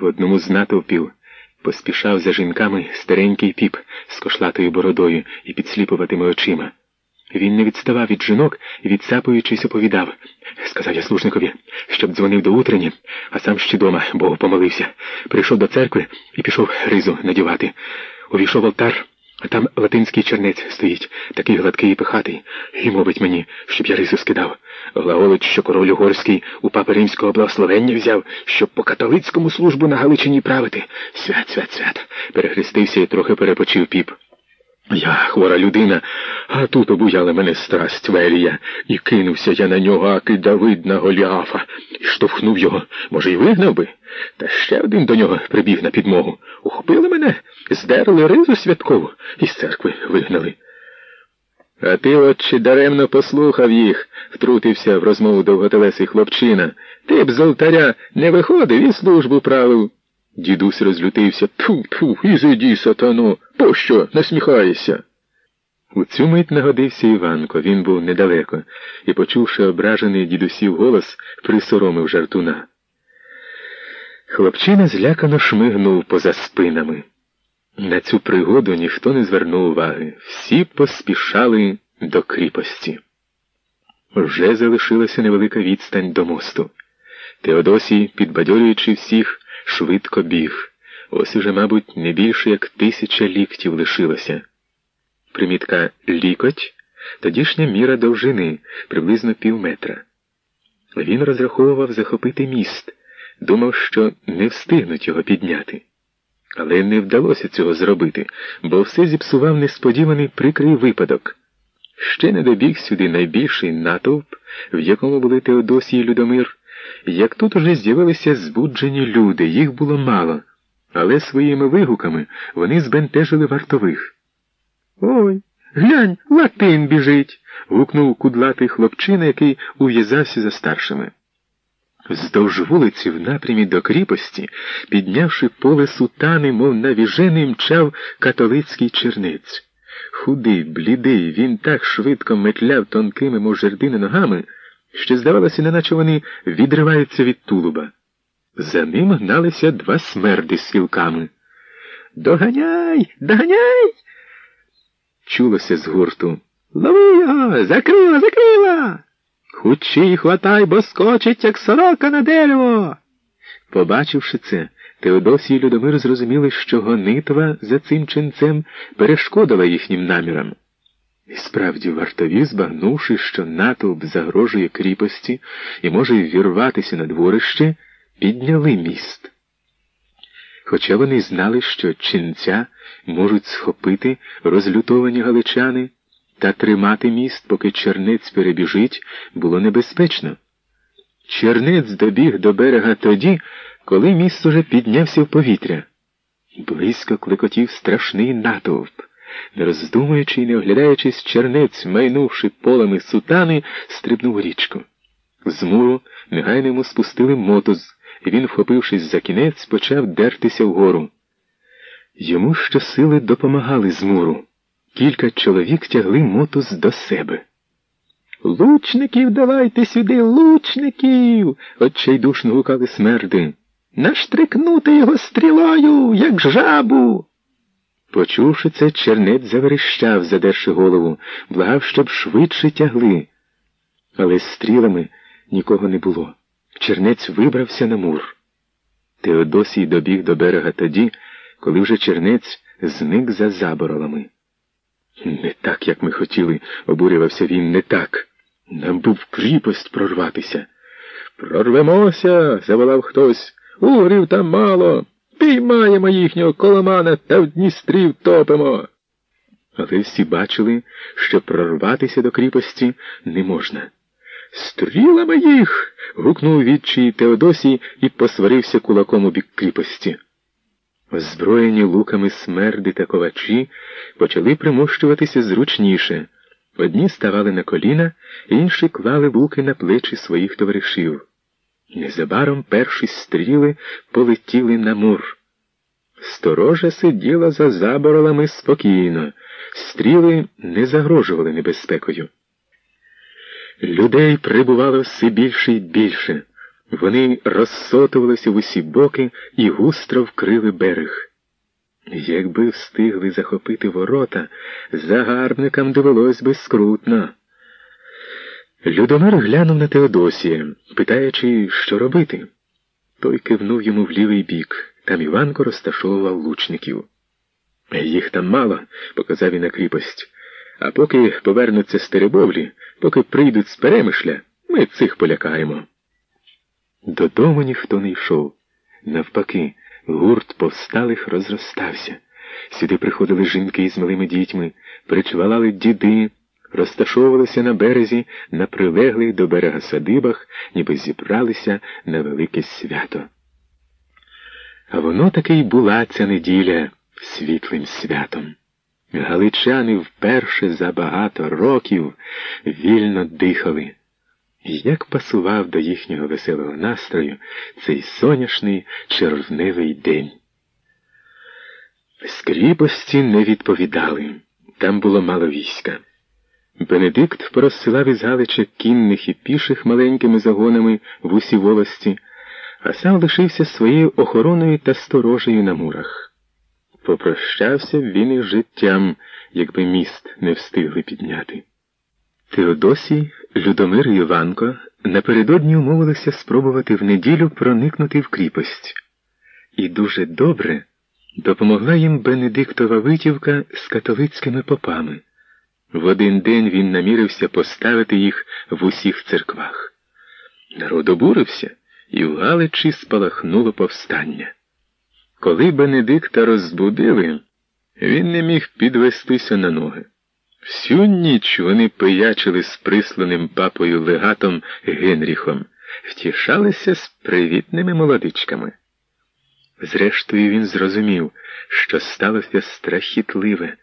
В одному з натовпів поспішав за жінками старенький піп з кошлатою бородою і підсліпуватими очима. Він не відставав від жінок і, відсапуючись, оповідав. Сказав я служникові, щоб дзвонив до утрені, а сам ще дома, Богу помолився. Прийшов до церкви і пішов ризу надівати. Увійшов алтар, а там латинський чернець стоїть, такий гладкий і пихатий, і мовить мені, щоб я ризу скидав. Глаголить, що король угорський у папи римського благословення взяв, щоб по католицькому службу на Галичині правити. Свят, свят, свят. Перехрестився і трохи перепочив піп. Я хвора людина, а тут обуяла мене страсть Велія, і кинувся я на нього, аки Давид на Голіафа, штовхнув його, може, й вигнав би. Та ще один до нього прибіг на підмогу. Ухопили мене, здерли ризу святкову і з церкви вигнали. А ти, отче, даремно послухав їх, втрутився в розмову довготелесий хлопчина. Ти б з алтаря не виходив і службу правив. Дідусь розлютився. Тфу, тфу, ізиді, сатано, пощо насміхаєшся? У цю мить нагодився Іванко, він був недалеко, і, почувши ображений дідусів голос, присоромив жартуна. Хлопчина злякано шмигнув поза спинами. На цю пригоду ніхто не звернув уваги. Всі поспішали до кріпості. Вже залишилася невелика відстань до мосту. Теодосій, підбадьорюючи всіх, швидко біг. Ось уже, мабуть, не більше як тисяча ліктів лишилося. Примітка лікоть тодішня міра довжини приблизно пів метра. Він розраховував захопити міст, думав, що не встигнуть його підняти. Але не вдалося цього зробити, бо все зіпсував несподіваний прикрий випадок. Ще не добіг сюди найбільший натовп, в якому були Теодосій і Людомир, як тут уже з'явилися збуджені люди, їх було мало, але своїми вигуками вони збентежили вартових. Ой, глянь, латин біжить. гукнув кудлатий хлопчина, який ув'язався за старшими. Вздовж вулиці, в напрямі до кріпості, піднявши поле сутани, мов навіжений, мчав католицький черниць. Худий, блідий, він так швидко метляв тонкими, мов жердини ногами, що, здавалося, неначе вони відриваються від тулуба. За ним гналися два смерди з сілками. Доганяй, доганяй. Чулося з гурту. Лови його! Закрила, закрила! Хучі хватай, бо скочить, як сорока на дерево. Побачивши це, Теодосій і Людомир зрозуміли, що гонитва за цим ченцем перешкодила їхнім намірам. І справді вартові, збагнувши, що натовп загрожує кріпості і може ввірватися на дворище, підняли міст. Хоча вони знали, що ченця можуть схопити розлютовані галичани та тримати міст, поки чернець перебіжить, було небезпечно. Чернець добіг до берега тоді, коли міст уже піднявся в повітря. Близько клекотів страшний натовп. Не роздумуючи і не оглядаючись, чернець, майнувши полами сутани, стрибнув річку. З муру негайно йому спустили мотоз, він, вхопившись за кінець, почав дертися вгору. Йому щосили допомагали з муру. Кілька чоловік тягли мотоз до себе. Лучників давайте сюди, лучників. отчайдушно гукали смерди. Наштрикнути його стрілою, як жабу. Почувши це, чернець заверещав, задерши голову, благав, щоб швидше тягли. Але стрілами нікого не було. Чернець вибрався на мур. Теодосій добіг до берега тоді, коли вже чернець зник за заборолами. Не так, як ми хотіли, обурювався він, не так. Нам був кріпость прорватися. Прорвемося, заволав хтось. Угрів там мало. Піймаємо їхнього коломана та в Дністрі втопимо. Але всі бачили, що прорватися до кріпості не можна. Стрілами їх. гукнув відчий Теодосій і посварився кулаком у бік кріпості. Озброєні луками смерди та ковачі почали примощуватися зручніше. Одні ставали на коліна, інші клали луки на плечі своїх товаришів. Незабаром перші стріли полетіли на мур. Сторожа сиділа за заборолами спокійно, стріли не загрожували небезпекою. Людей прибувало все більше і більше. Вони розсотувалися в усі боки і густро вкрили берег. Якби встигли захопити ворота, загарбникам довелось би скрутно. Людомир глянув на Теодосія, питаючи, що робити. Той кивнув йому в лівий бік. Там Іванко розташовував лучників. Їх там мало, показав він на кріпость. А поки повернуться з Теребовлі, поки прийдуть з перемишля, ми цих полякаємо. Додому ніхто не йшов. Навпаки, гурт повсталих розростався. Сюди приходили жінки з малими дітьми, причвалали діди, розташовувалися на березі на прилеглих до берега садибах, ніби зібралися на велике свято. А воно таки й була ця неділя світлим святом. Галичани вперше за багато років вільно дихали. Як пасував до їхнього веселого настрою цей соняшний червневий день. З кріпості не відповідали, там було мало війська. Бенедикт порозсилав із Галича кінних і піших маленькими загонами в усі волості, а сам лишився своєю охороною та сторожею на мурах. Попрощався б він із життям, якби міст не встигли підняти. Теодосій, Людомир і Іванко напередодні умовилися спробувати в неділю проникнути в кріпость. І дуже добре допомогла їм Бенедиктова витівка з католицькими попами. В один день він намірився поставити їх в усіх церквах. Народ обурився, і в Галичі спалахнуло повстання. Коли Бенедикта розбудили, він не міг підвестися на ноги. Всю ніч вони пиячили з присланим папою легатом Генріхом, втішалися з привітними молодичками. Зрештою, він зрозумів, що сталося страхітливе.